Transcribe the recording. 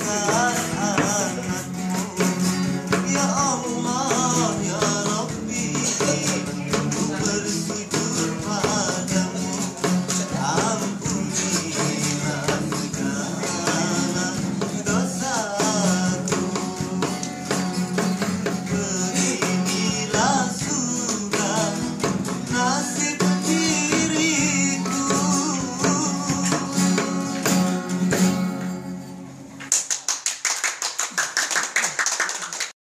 Yes.